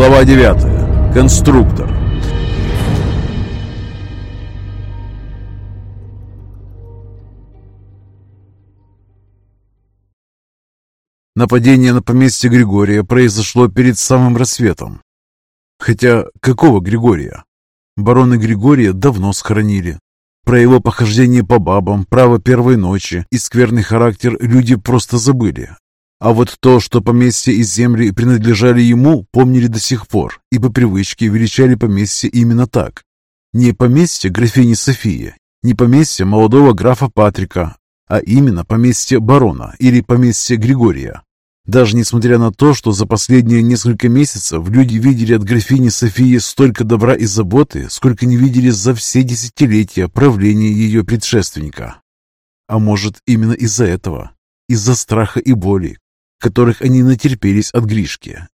Глава 9. Конструктор. Нападение на поместье Григория произошло перед самым рассветом. Хотя какого Григория? Барона Григория давно схоронили. Про его похождение по бабам, право первой ночи и скверный характер люди просто забыли. А вот то, что поместье и земли принадлежали ему, помнили до сих пор и по привычке величали поместье именно так. Не поместье графини Софии, не поместье молодого графа Патрика, а именно поместье барона или поместье Григория. Даже несмотря на то, что за последние несколько месяцев люди видели от графини Софии столько добра и заботы, сколько не видели за все десятилетия правления ее предшественника. А может, именно из-за этого, из-за страха и боли, которых они натерпелись от Гришки.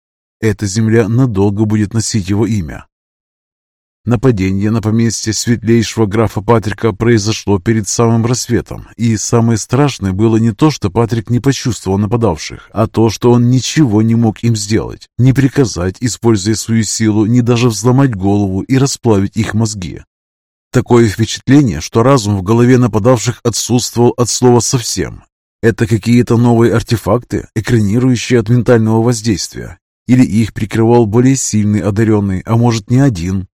Эта земля надолго будет носить его имя. Нападение на поместье светлейшего графа Патрика произошло перед самым рассветом, и самое страшное было не то, что Патрик не почувствовал нападавших, а то, что он ничего не мог им сделать, не приказать, используя свою силу, не даже взломать голову и расплавить их мозги. Такое впечатление, что разум в голове нападавших отсутствовал от слова совсем, это какие-то новые артефакты, экранирующие от ментального воздействия? Или их прикрывал более сильный одаренный, а может не один?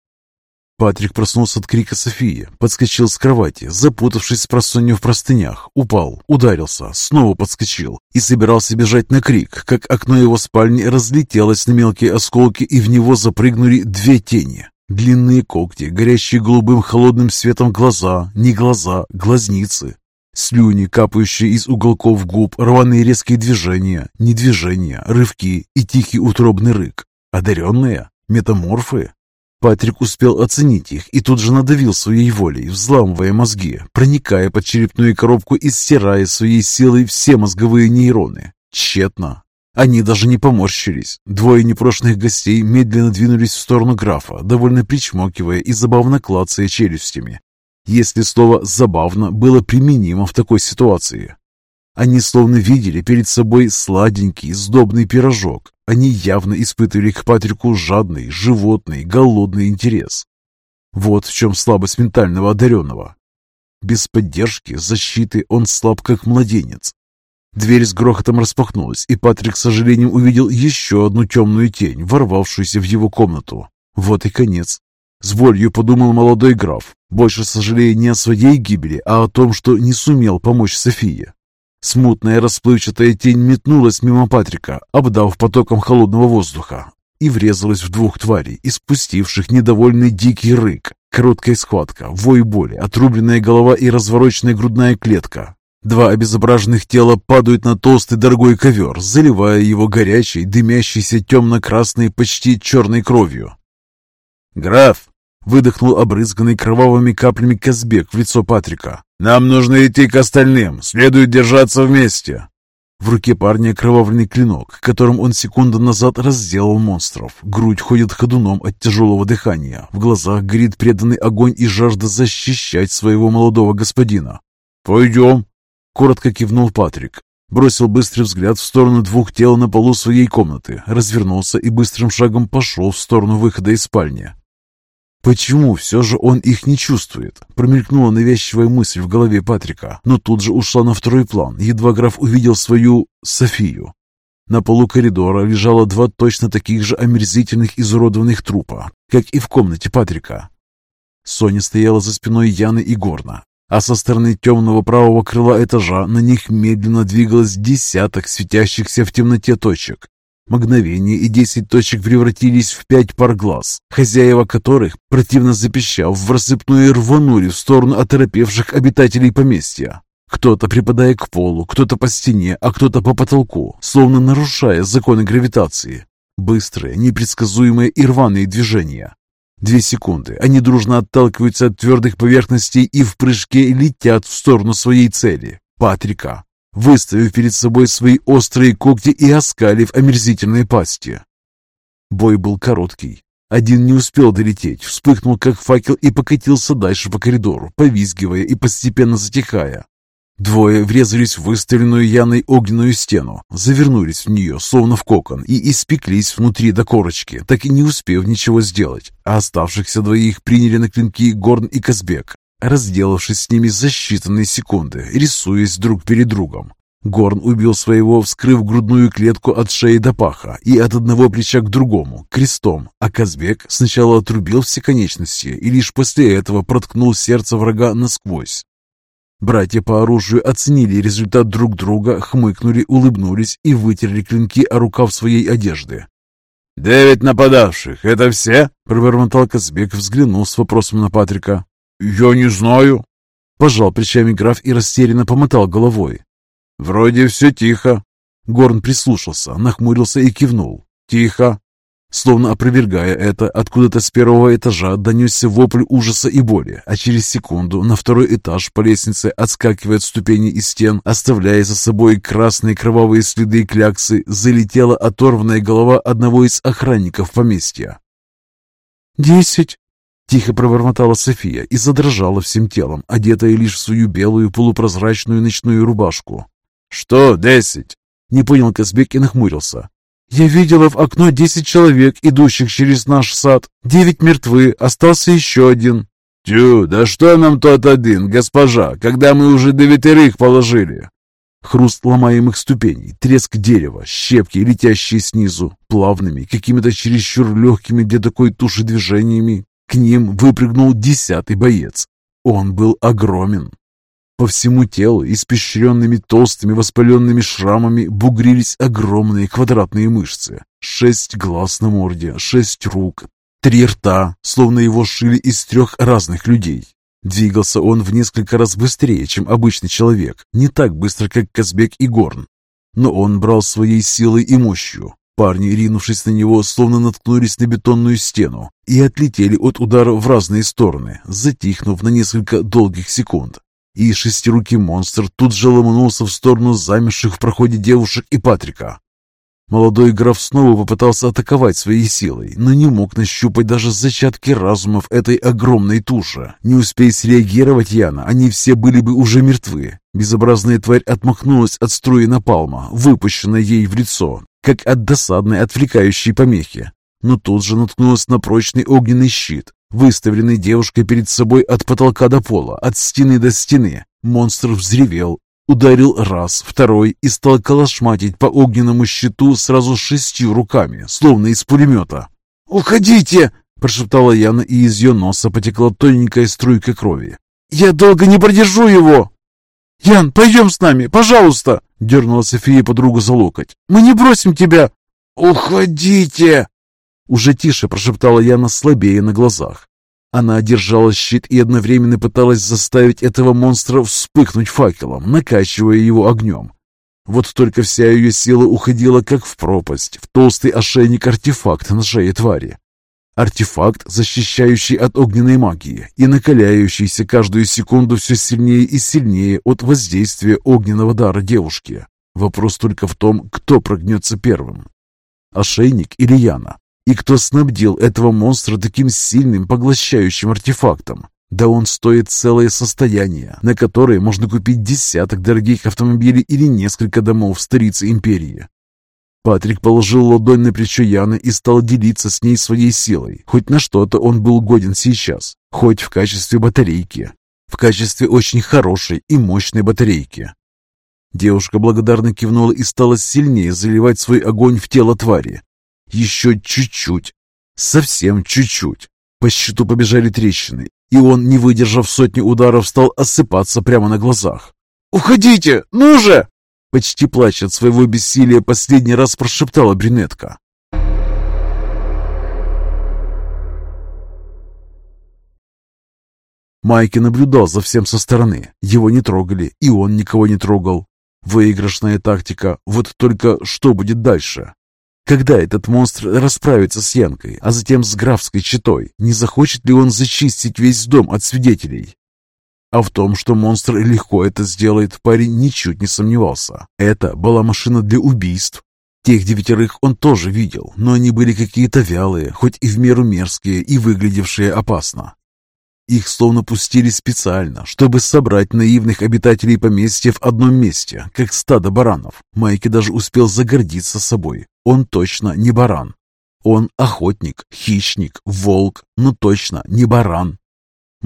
Патрик проснулся от крика Софии, подскочил с кровати, запутавшись с просонью в простынях, упал, ударился, снова подскочил и собирался бежать на крик, как окно его спальни разлетелось на мелкие осколки и в него запрыгнули две тени. Длинные когти, горящие голубым холодным светом глаза, не глаза, глазницы. Слюни, капающие из уголков губ, рваные резкие движения, не движения, рывки и тихий утробный рык. Одаренные? Метаморфы? Патрик успел оценить их и тут же надавил своей волей, взламывая мозги, проникая под черепную коробку и стирая своей силой все мозговые нейроны. Тщетно. Они даже не поморщились. Двое непрошенных гостей медленно двинулись в сторону графа, довольно причмокивая и забавно клацая челюстями если слово «забавно» было применимо в такой ситуации. Они словно видели перед собой сладенький, сдобный пирожок. Они явно испытывали к Патрику жадный, животный, голодный интерес. Вот в чем слабость ментального одаренного. Без поддержки, защиты он слаб, как младенец. Дверь с грохотом распахнулась, и Патрик с сожалением увидел еще одну темную тень, ворвавшуюся в его комнату. Вот и конец. С болью подумал молодой граф, больше сожалея не о своей гибели, а о том, что не сумел помочь Софии. Смутная расплывчатая тень метнулась мимо Патрика, обдав потоком холодного воздуха, и врезалась в двух тварей, испустивших недовольный дикий рык. Короткая схватка, вой боли, отрубленная голова и развороченная грудная клетка. Два обезображенных тела падают на толстый дорогой ковер, заливая его горячей, дымящейся темно-красной, почти черной кровью. «Граф!» — выдохнул обрызганный кровавыми каплями Казбек в лицо Патрика. «Нам нужно идти к остальным. Следует держаться вместе». В руке парня кровавленный клинок, которым он секунду назад разделал монстров. Грудь ходит ходуном от тяжелого дыхания. В глазах горит преданный огонь и жажда защищать своего молодого господина. «Пойдем!» — коротко кивнул Патрик. Бросил быстрый взгляд в сторону двух тел на полу своей комнаты, развернулся и быстрым шагом пошел в сторону выхода из спальни. Почему все же он их не чувствует? Промелькнула навязчивая мысль в голове Патрика, но тут же ушла на второй план, едва граф увидел свою Софию. На полу коридора лежало два точно таких же омерзительных изуродованных трупа, как и в комнате Патрика. Соня стояла за спиной Яны и Горна, а со стороны темного правого крыла этажа на них медленно двигалось десяток светящихся в темноте точек. Мгновение и десять точек превратились в пять пар глаз, хозяева которых, противно запищав, в рассыпную рванули в сторону оторопевших обитателей поместья. Кто-то припадая к полу, кто-то по стене, а кто-то по потолку, словно нарушая законы гравитации. Быстрые, непредсказуемые и рваные движения. Две секунды. Они дружно отталкиваются от твердых поверхностей и в прыжке летят в сторону своей цели. Патрика выставив перед собой свои острые когти и оскалив омерзительные пасти. Бой был короткий. Один не успел долететь, вспыхнул как факел и покатился дальше по коридору, повизгивая и постепенно затихая. Двое врезались в выставленную Яной огненную стену, завернулись в нее, словно в кокон, и испеклись внутри до корочки, так и не успев ничего сделать. А оставшихся двоих приняли на клинки Горн и Казбек, разделавшись с ними за считанные секунды, рисуясь друг перед другом. Горн убил своего, вскрыв грудную клетку от шеи до паха и от одного плеча к другому, крестом, а Казбек сначала отрубил все конечности и лишь после этого проткнул сердце врага насквозь. Братья по оружию оценили результат друг друга, хмыкнули, улыбнулись и вытерли клинки о рукав своей одежды. «Девять нападавших, это все?» — пробормотал Казбек, взглянул с вопросом на Патрика. «Я не знаю». Пожал плечами граф и растерянно помотал головой. «Вроде все тихо». Горн прислушался, нахмурился и кивнул. «Тихо». Словно опровергая это, откуда-то с первого этажа донесся вопль ужаса и боли, а через секунду на второй этаж по лестнице отскакивает ступени и стен, оставляя за собой красные кровавые следы и кляксы, залетела оторванная голова одного из охранников поместья. «Десять!» — тихо пробормотала София и задрожала всем телом, одетая лишь в свою белую полупрозрачную ночную рубашку. «Что десять?» — не понял Казбек и нахмурился. «Я видела в окно десять человек, идущих через наш сад. Девять мертвы, остался еще один». «Тю, да что нам тот один, госпожа, когда мы уже девятерых положили?» Хруст ломаемых ступеней, треск дерева, щепки, летящие снизу, плавными, какими-то чересчур легкими для такой туши движениями. К ним выпрыгнул десятый боец. Он был огромен, по всему телу, испещренными толстыми воспаленными шрамами, бугрились огромные квадратные мышцы. Шесть глаз на морде, шесть рук, три рта, словно его шили из трех разных людей. Двигался он в несколько раз быстрее, чем обычный человек, не так быстро, как Казбек и Горн. Но он брал своей силой и мощью. Парни, ринувшись на него, словно наткнулись на бетонную стену и отлетели от удара в разные стороны, затихнув на несколько долгих секунд и шестирукий монстр тут же ломанулся в сторону замерших в проходе девушек и Патрика. Молодой граф снова попытался атаковать своей силой, но не мог нащупать даже зачатки разумов этой огромной туши. Не успей среагировать Яна, они все были бы уже мертвы. Безобразная тварь отмахнулась от струи напалма, выпущенной ей в лицо, как от досадной отвлекающей помехи. Но тут же наткнулась на прочный огненный щит, выставленный девушкой перед собой от потолка до пола, от стены до стены. Монстр взревел, ударил раз, второй и стал колошматить по огненному щиту сразу шестью руками, словно из пулемета. «Уходите!» – прошептала Яна, и из ее носа потекла тоненькая струйка крови. «Я долго не продержу его!» «Ян, пойдем с нами, пожалуйста!» – дернула София подругу за локоть. «Мы не бросим тебя!» «Уходите!» Уже тише прошептала Яна слабее на глазах. Она держала щит и одновременно пыталась заставить этого монстра вспыхнуть факелом, накачивая его огнем. Вот только вся ее сила уходила как в пропасть, в толстый ошейник-артефакт на шее твари. Артефакт, защищающий от огненной магии и накаляющийся каждую секунду все сильнее и сильнее от воздействия огненного дара девушки. Вопрос только в том, кто прогнется первым. Ошейник или Яна? И кто снабдил этого монстра таким сильным поглощающим артефактом? Да он стоит целое состояние, на которое можно купить десяток дорогих автомобилей или несколько домов в столице империи. Патрик положил ладонь на плечо Яны и стал делиться с ней своей силой. Хоть на что-то он был годен сейчас, хоть в качестве батарейки. В качестве очень хорошей и мощной батарейки. Девушка благодарно кивнула и стала сильнее заливать свой огонь в тело твари, еще чуть-чуть. Совсем чуть-чуть. По щиту побежали трещины, и он, не выдержав сотни ударов, стал осыпаться прямо на глазах. «Уходите! Ну же!» Почти плача от своего бессилия, последний раз прошептала брюнетка. Майки наблюдал за всем со стороны. Его не трогали, и он никого не трогал. Выигрышная тактика. Вот только что будет дальше? Когда этот монстр расправится с Янкой, а затем с графской четой, не захочет ли он зачистить весь дом от свидетелей? А в том, что монстр легко это сделает, парень ничуть не сомневался. Это была машина для убийств. Тех девятерых он тоже видел, но они были какие-то вялые, хоть и в меру мерзкие и выглядевшие опасно. Их словно пустили специально, чтобы собрать наивных обитателей поместья в одном месте, как стадо баранов. Майки даже успел загордиться собой. Он точно не баран. Он охотник, хищник, волк, но точно не баран.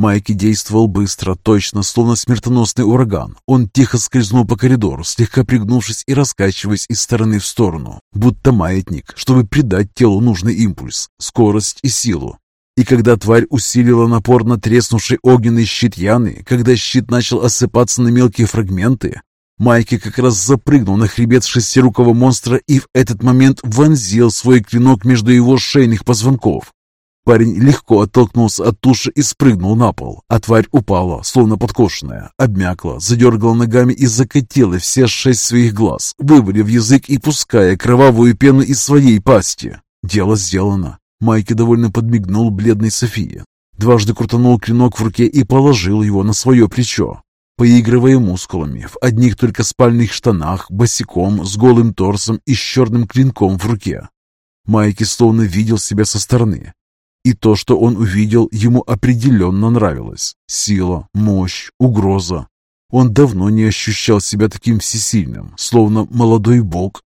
Майки действовал быстро, точно, словно смертоносный ураган. Он тихо скользнул по коридору, слегка пригнувшись и раскачиваясь из стороны в сторону, будто маятник, чтобы придать телу нужный импульс, скорость и силу. И когда тварь усилила напор на треснувший огненный щит Яны, когда щит начал осыпаться на мелкие фрагменты, Майки как раз запрыгнул на хребет шестирукого монстра и в этот момент вонзил свой клинок между его шейных позвонков. Парень легко оттолкнулся от туши и спрыгнул на пол, а тварь упала, словно подкошенная, обмякла, задергала ногами и закатила все шесть своих глаз, вывалив язык и пуская кровавую пену из своей пасти. Дело сделано. Майки довольно подмигнул бледной Софии. Дважды крутанул клинок в руке и положил его на свое плечо. Поигрывая мускулами, в одних только спальных штанах, босиком, с голым торсом и с черным клинком в руке. Майки словно видел себя со стороны. И то, что он увидел, ему определенно нравилось. Сила, мощь, угроза. Он давно не ощущал себя таким всесильным, словно молодой бог,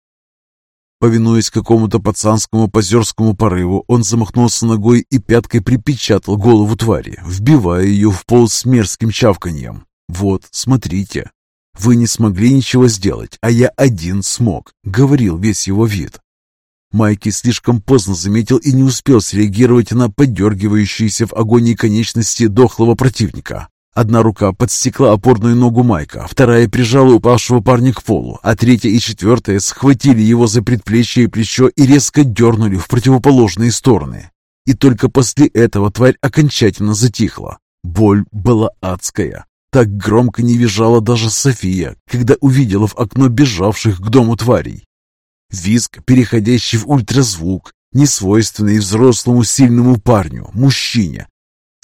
Повинуясь какому-то пацанскому позерскому порыву, он замахнулся ногой и пяткой припечатал голову твари, вбивая ее в пол с мерзким чавканьем. «Вот, смотрите, вы не смогли ничего сделать, а я один смог», — говорил весь его вид. Майки слишком поздно заметил и не успел среагировать на подергивающиеся в агонии конечности дохлого противника. Одна рука подстекла опорную ногу Майка, вторая прижала упавшего парня к полу, а третья и четвертая схватили его за предплечье и плечо и резко дернули в противоположные стороны. И только после этого тварь окончательно затихла. Боль была адская. Так громко не визжала даже София, когда увидела в окно бежавших к дому тварей. Визг, переходящий в ультразвук, несвойственный взрослому сильному парню, мужчине,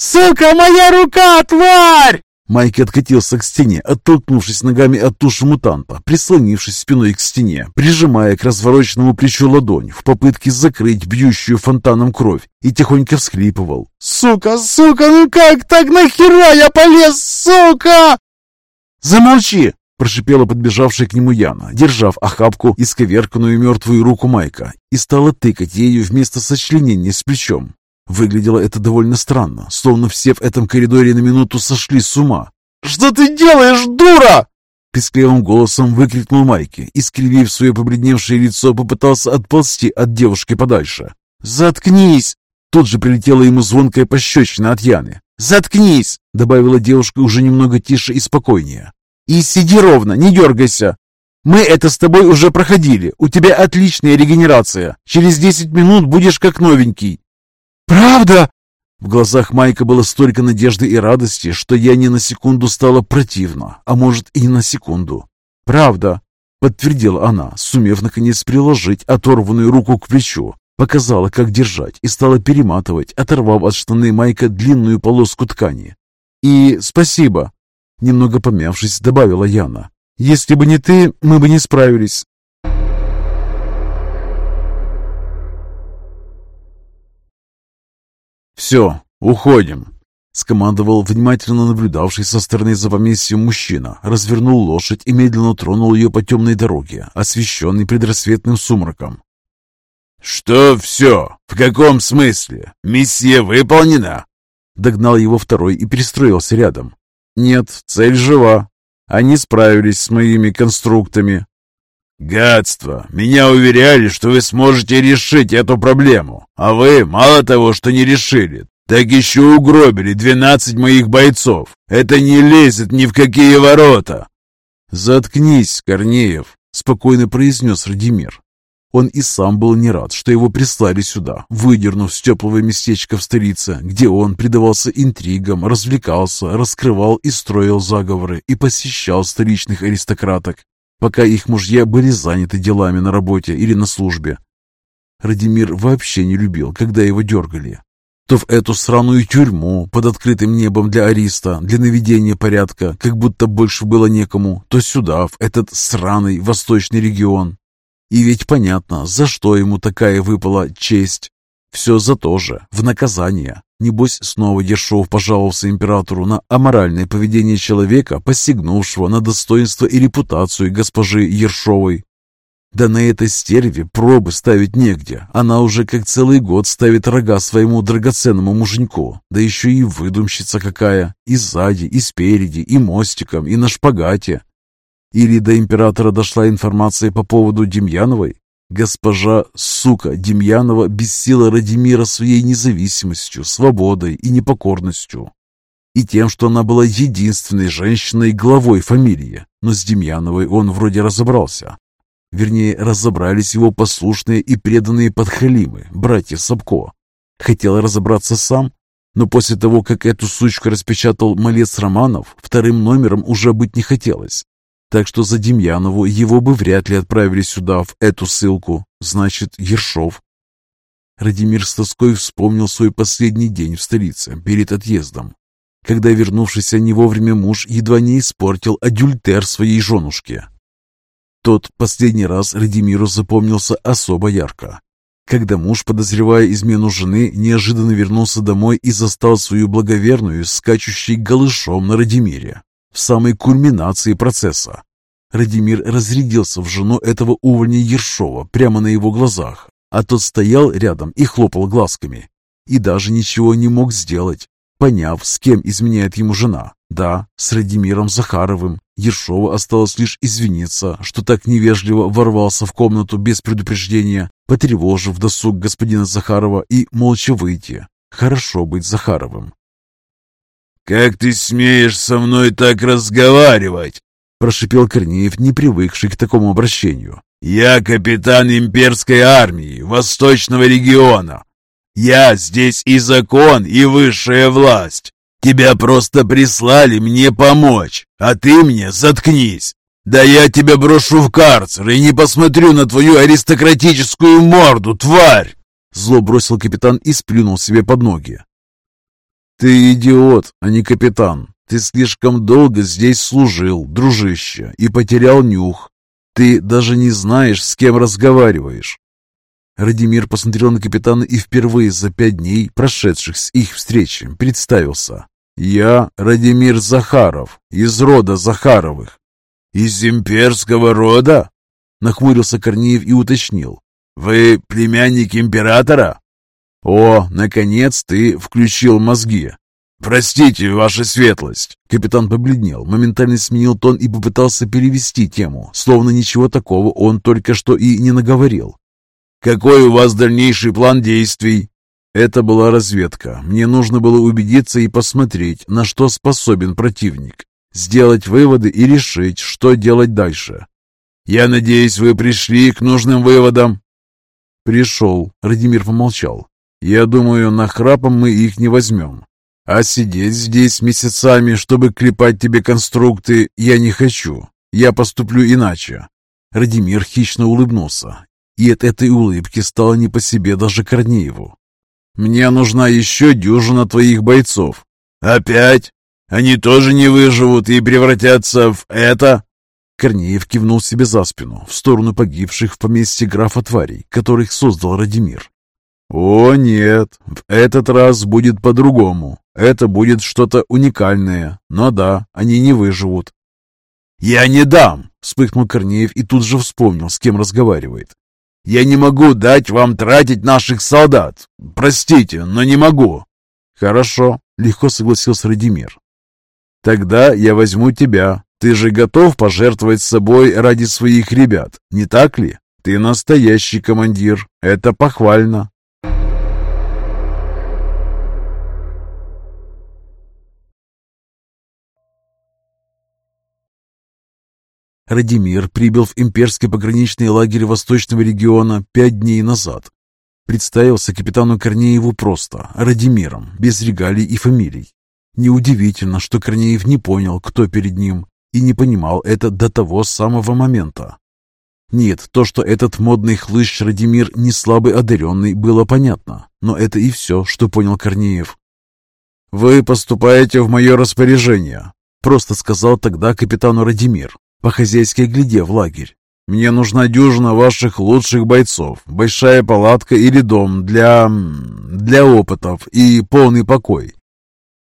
«Сука, моя рука, тварь!» Майки откатился к стене, оттолкнувшись ногами от туши мутанта, прислонившись спиной к стене, прижимая к развороченному плечу ладонь в попытке закрыть бьющую фонтаном кровь, и тихонько всхлипывал. «Сука, сука, ну как так нахера я полез, сука?» «Замолчи!» – прошипела подбежавшая к нему Яна, держав охапку и сковерканную мертвую руку Майка, и стала тыкать ею вместо сочленения с плечом. Выглядело это довольно странно, словно все в этом коридоре на минуту сошли с ума. «Что ты делаешь, дура?» Писклевым голосом выкрикнул Майки и, скривив свое побледневшее лицо, попытался отползти от девушки подальше. «Заткнись!» Тут же прилетела ему звонкая пощечина от Яны. «Заткнись!» — добавила девушка уже немного тише и спокойнее. «И сиди ровно, не дергайся! Мы это с тобой уже проходили. У тебя отличная регенерация. Через десять минут будешь как новенький. «Правда?» В глазах Майка было столько надежды и радости, что я ни на секунду стала противно, а может и на секунду. «Правда», — подтвердила она, сумев наконец приложить оторванную руку к плечу, показала, как держать, и стала перематывать, оторвав от штаны Майка длинную полоску ткани. «И спасибо», — немного помявшись, добавила Яна. «Если бы не ты, мы бы не справились. «Все, уходим!» Скомандовал внимательно наблюдавший со стороны за поместьем мужчина, развернул лошадь и медленно тронул ее по темной дороге, освещенной предрассветным сумраком. «Что все? В каком смысле? Миссия выполнена?» Догнал его второй и пристроился рядом. «Нет, цель жива. Они справились с моими конструктами». «Гадство! Меня уверяли, что вы сможете решить эту проблему, а вы мало того, что не решили, так еще угробили двенадцать моих бойцов. Это не лезет ни в какие ворота!» «Заткнись, Корнеев!» — спокойно произнес Радимир. Он и сам был не рад, что его прислали сюда, выдернув с теплого местечка в столице, где он предавался интригам, развлекался, раскрывал и строил заговоры и посещал столичных аристократок пока их мужья были заняты делами на работе или на службе. Радимир вообще не любил, когда его дергали. То в эту сраную тюрьму под открытым небом для ариста, для наведения порядка, как будто больше было некому, то сюда, в этот сраный восточный регион. И ведь понятно, за что ему такая выпала честь. Все за то же, в наказание. Небось, снова Ершов пожаловался императору на аморальное поведение человека, посягнувшего на достоинство и репутацию госпожи Ершовой. Да на этой стерве пробы ставить негде. Она уже как целый год ставит рога своему драгоценному муженьку. Да еще и выдумщица какая. И сзади, и спереди, и мостиком, и на шпагате. Или до императора дошла информация по поводу Демьяновой? Госпожа, сука, Демьянова бессила Радимира своей независимостью, свободой и непокорностью. И тем, что она была единственной женщиной главой фамилии. Но с Демьяновой он вроде разобрался. Вернее, разобрались его послушные и преданные подхалимы, братья Сапко. Хотел разобраться сам, но после того, как эту сучку распечатал малец Романов, вторым номером уже быть не хотелось. Так что за Демьянову его бы вряд ли отправили сюда, в эту ссылку. Значит, Ершов. Радимир с тоской вспомнил свой последний день в столице, перед отъездом, когда вернувшийся не вовремя муж едва не испортил адюльтер своей женушке. Тот последний раз Радимиру запомнился особо ярко, когда муж, подозревая измену жены, неожиданно вернулся домой и застал свою благоверную, скачущей голышом на Радимире, в самой кульминации процесса. Радимир разрядился в жену этого увольня Ершова прямо на его глазах, а тот стоял рядом и хлопал глазками, и даже ничего не мог сделать, поняв, с кем изменяет ему жена. Да, с Радимиром Захаровым. Ершова осталось лишь извиниться, что так невежливо ворвался в комнату без предупреждения, потревожив досуг господина Захарова и молча выйти. Хорошо быть Захаровым. «Как ты смеешь со мной так разговаривать?» прошипел Корнеев, не привыкший к такому обращению. «Я капитан имперской армии Восточного региона. Я здесь и закон, и высшая власть. Тебя просто прислали мне помочь, а ты мне заткнись. Да я тебя брошу в карцер и не посмотрю на твою аристократическую морду, тварь!» Зло бросил капитан и сплюнул себе под ноги. «Ты идиот, а не капитан. Ты слишком долго здесь служил, дружище, и потерял нюх. Ты даже не знаешь, с кем разговариваешь. Радимир посмотрел на капитана и впервые за пять дней, прошедших с их встречи, представился. «Я Радимир Захаров, из рода Захаровых». «Из имперского рода?» Нахмурился Корнеев и уточнил. «Вы племянник императора?» «О, наконец ты включил мозги!» «Простите, ваша светлость!» Капитан побледнел, моментально сменил тон и попытался перевести тему, словно ничего такого он только что и не наговорил. «Какой у вас дальнейший план действий?» Это была разведка. Мне нужно было убедиться и посмотреть, на что способен противник, сделать выводы и решить, что делать дальше. «Я надеюсь, вы пришли к нужным выводам?» «Пришел», — Радимир помолчал. «Я думаю, на храпом мы их не возьмем. А сидеть здесь месяцами, чтобы клепать тебе конструкты, я не хочу. Я поступлю иначе». Радимир хищно улыбнулся, и от этой улыбки стало не по себе даже Корнееву. Мне нужна еще дюжина твоих бойцов. Опять? Они тоже не выживут и превратятся в это? Корнеев кивнул себе за спину, в сторону погибших в поместье графа тварей, которых создал Радимир. «О, нет, в этот раз будет по-другому. Это будет что-то уникальное. Но да, они не выживут». «Я не дам!» — вспыхнул Корнеев и тут же вспомнил, с кем разговаривает. Я не могу дать вам тратить наших солдат. Простите, но не могу». «Хорошо», — легко согласился Радимир. «Тогда я возьму тебя. Ты же готов пожертвовать собой ради своих ребят, не так ли? Ты настоящий командир. Это похвально». Радимир прибыл в имперский пограничный лагерь Восточного региона пять дней назад. Представился капитану Корнееву просто, Радимиром, без регалий и фамилий. Неудивительно, что Корнеев не понял, кто перед ним, и не понимал это до того самого момента. Нет, то, что этот модный хлыщ Радимир не слабый одаренный, было понятно, но это и все, что понял Корнеев. «Вы поступаете в мое распоряжение», — просто сказал тогда капитану Радимир, по-хозяйски глядя в лагерь. Мне нужна дюжина ваших лучших бойцов, большая палатка или дом для... для опытов и полный покой».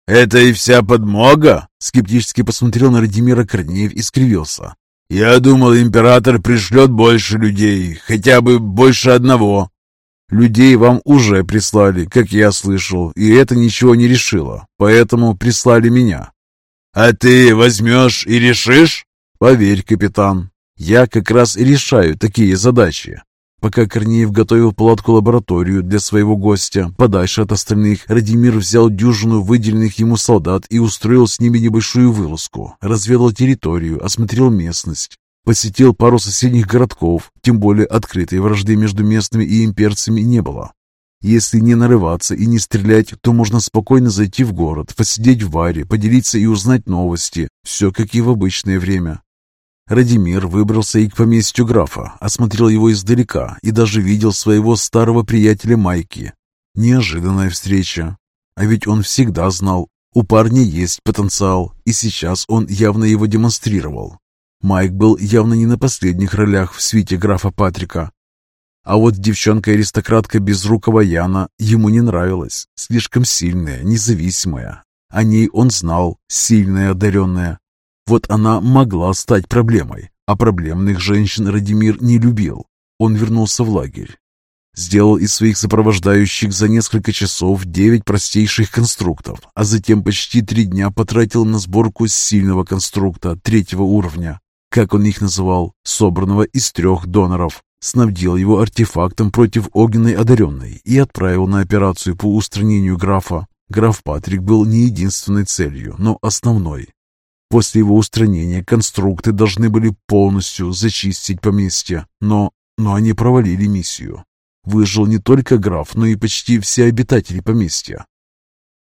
«Это и вся подмога?» Скептически посмотрел на Радимира Корнеев и скривился. «Я думал, император пришлет больше людей, хотя бы больше одного». «Людей вам уже прислали, как я слышал, и это ничего не решило, поэтому прислали меня». «А ты возьмешь и решишь?» «Поверь, капитан, я как раз и решаю такие задачи. Пока Корнеев готовил палатку-лабораторию для своего гостя, подальше от остальных, Радимир взял дюжину выделенных ему солдат и устроил с ними небольшую вылазку, разведал территорию, осмотрел местность, посетил пару соседних городков, тем более открытой вражды между местными и имперцами не было. Если не нарываться и не стрелять, то можно спокойно зайти в город, посидеть в баре, поделиться и узнать новости. Все как и в обычное время. Радимир выбрался и к поместью графа, осмотрел его издалека и даже видел своего старого приятеля Майки. Неожиданная встреча. А ведь он всегда знал, у парня есть потенциал, и сейчас он явно его демонстрировал. Майк был явно не на последних ролях в свите графа Патрика. А вот девчонка-аристократка безрукого Яна ему не нравилась. Слишком сильная, независимая. О ней он знал, сильная, одаренная. Вот она могла стать проблемой, а проблемных женщин Радимир не любил. Он вернулся в лагерь. Сделал из своих сопровождающих за несколько часов девять простейших конструктов, а затем почти три дня потратил на сборку сильного конструкта третьего уровня, как он их называл, собранного из трех доноров. Снабдил его артефактом против огненной одаренной и отправил на операцию по устранению графа. Граф Патрик был не единственной целью, но основной. После его устранения конструкты должны были полностью зачистить поместье, но, но они провалили миссию. Выжил не только граф, но и почти все обитатели поместья.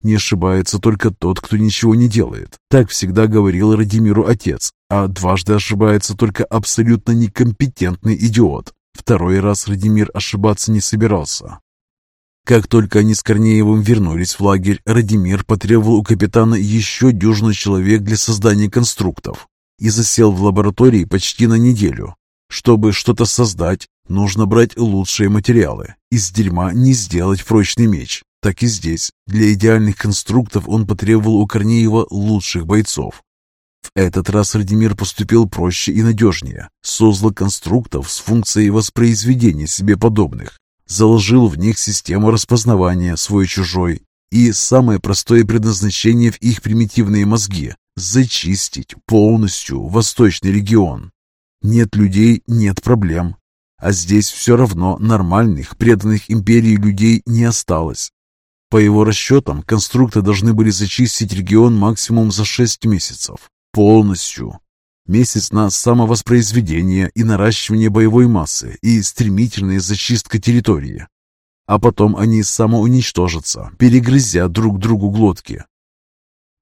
Не ошибается только тот, кто ничего не делает. Так всегда говорил Радимиру отец, а дважды ошибается только абсолютно некомпетентный идиот. Второй раз Радимир ошибаться не собирался. Как только они с Корнеевым вернулись в лагерь, Радимир потребовал у капитана еще дюжину человек для создания конструктов и засел в лаборатории почти на неделю. Чтобы что-то создать, нужно брать лучшие материалы. Из дерьма не сделать прочный меч. Так и здесь. Для идеальных конструктов он потребовал у Корнеева лучших бойцов. В этот раз Радимир поступил проще и надежнее. Создал конструктов с функцией воспроизведения себе подобных заложил в них систему распознавания свой-чужой и самое простое предназначение в их примитивные мозги – зачистить полностью восточный регион. Нет людей – нет проблем. А здесь все равно нормальных, преданных империи людей не осталось. По его расчетам, конструкты должны были зачистить регион максимум за 6 месяцев. Полностью месяц на самовоспроизведение и наращивание боевой массы и стремительная зачистка территории. А потом они самоуничтожатся, перегрызя друг другу глотки.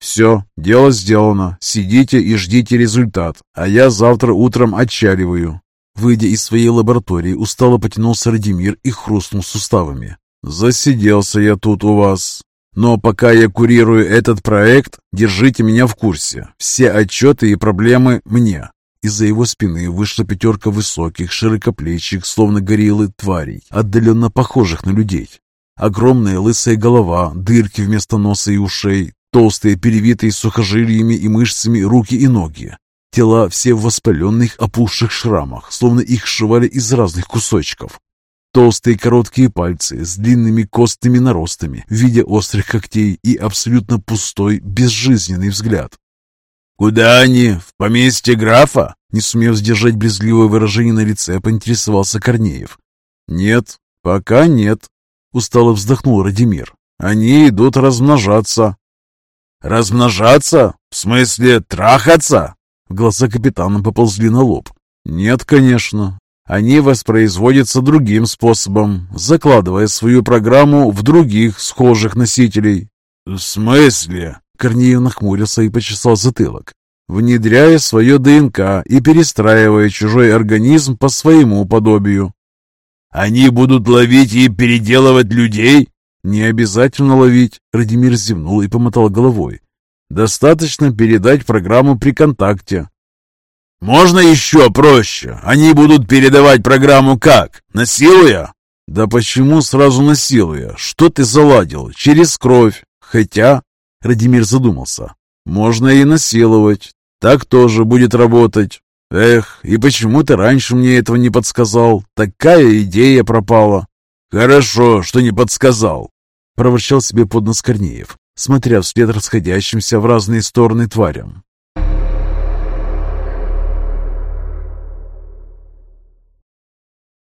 «Все, дело сделано. Сидите и ждите результат, а я завтра утром отчаливаю». Выйдя из своей лаборатории, устало потянулся Радимир и хрустнул суставами. «Засиделся я тут у вас. Но пока я курирую этот проект, держите меня в курсе. Все отчеты и проблемы мне. Из-за его спины вышла пятерка высоких, широкоплечих, словно гориллы, тварей, отдаленно похожих на людей. Огромная лысая голова, дырки вместо носа и ушей, толстые, перевитые сухожилиями и мышцами руки и ноги. Тела все в воспаленных, опухших шрамах, словно их сшивали из разных кусочков. Толстые короткие пальцы с длинными костными наростами в виде острых когтей и абсолютно пустой, безжизненный взгляд. «Куда они? В поместье графа?» Не сумев сдержать брезгливое выражение на лице, поинтересовался Корнеев. «Нет, пока нет», — устало вздохнул Радимир. «Они идут размножаться». «Размножаться? В смысле трахаться?» Глаза капитана поползли на лоб. «Нет, конечно. Они воспроизводятся другим способом, закладывая свою программу в других схожих носителей. «В смысле?» Корнеев нахмурился и почесал затылок. «Внедряя свое ДНК и перестраивая чужой организм по своему подобию». «Они будут ловить и переделывать людей?» «Не обязательно ловить», — Радимир зевнул и помотал головой. «Достаточно передать программу при контакте. Можно еще проще? Они будут передавать программу как? Насилуя?» «Да почему сразу насилуя? Что ты заладил? Через кровь. Хотя...» Радимир задумался. «Можно и насиловать. Так тоже будет работать. Эх, и почему ты раньше мне этого не подсказал? Такая идея пропала». «Хорошо, что не подсказал», — проворчал себе под нос Корнеев, смотря вслед расходящимся в разные стороны тварям.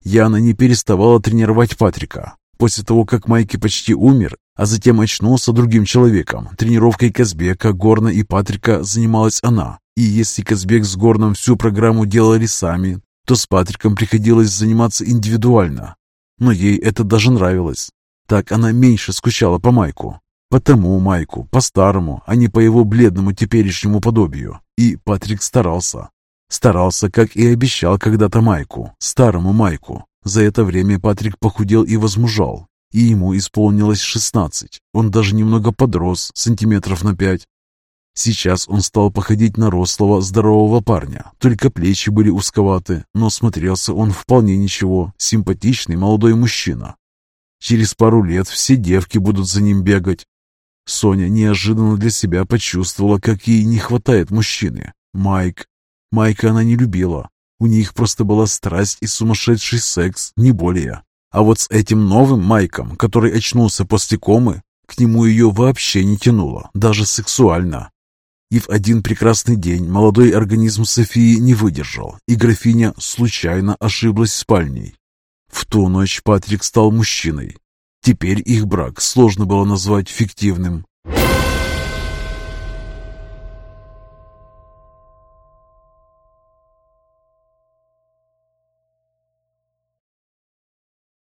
Яна не переставала тренировать Патрика. После того, как Майки почти умер, а затем очнулся другим человеком, тренировкой Казбека, Горна и Патрика занималась она. И если Казбек с Горном всю программу делали сами, то с Патриком приходилось заниматься индивидуально. Но ей это даже нравилось. Так она меньше скучала по Майку. По тому Майку, по-старому, а не по его бледному теперешнему подобию. И Патрик старался. Старался, как и обещал когда-то Майку, старому Майку. За это время Патрик похудел и возмужал, и ему исполнилось шестнадцать. Он даже немного подрос, сантиметров на пять. Сейчас он стал походить на рослого, здорового парня, только плечи были узковаты, но смотрелся он вполне ничего, симпатичный молодой мужчина. Через пару лет все девки будут за ним бегать. Соня неожиданно для себя почувствовала, как ей не хватает мужчины. Майк, Майка она не любила. У них просто была страсть и сумасшедший секс, не более. А вот с этим новым Майком, который очнулся после комы, к нему ее вообще не тянуло, даже сексуально. И в один прекрасный день молодой организм Софии не выдержал, и графиня случайно ошиблась спальней. В ту ночь Патрик стал мужчиной. Теперь их брак сложно было назвать фиктивным.